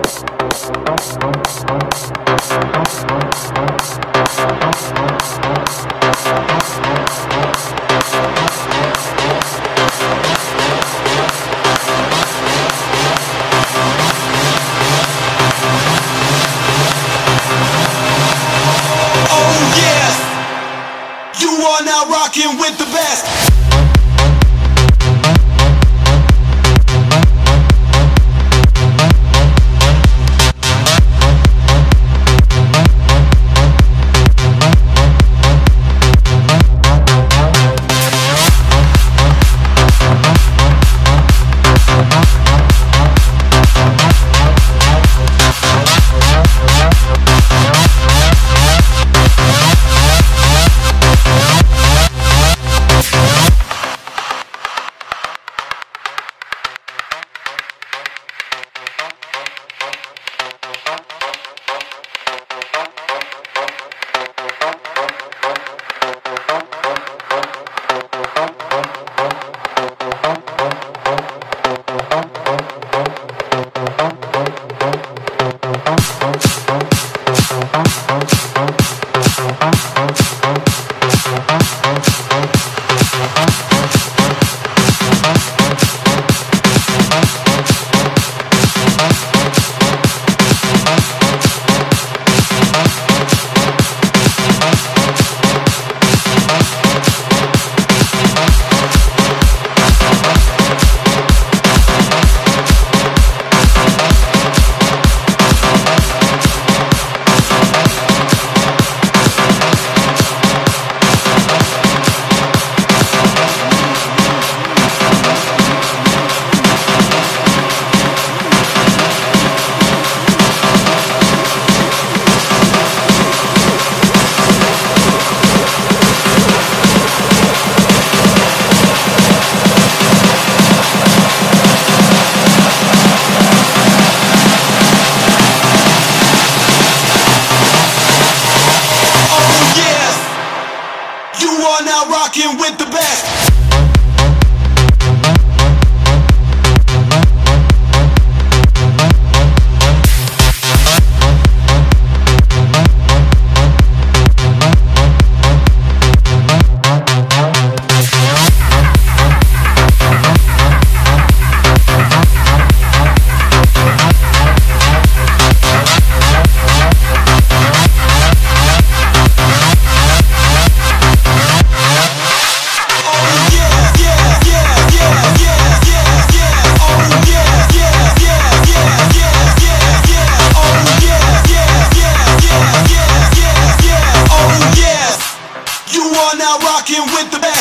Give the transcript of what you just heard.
Oh, rocking with the best. rocking with the best. rocking with the band.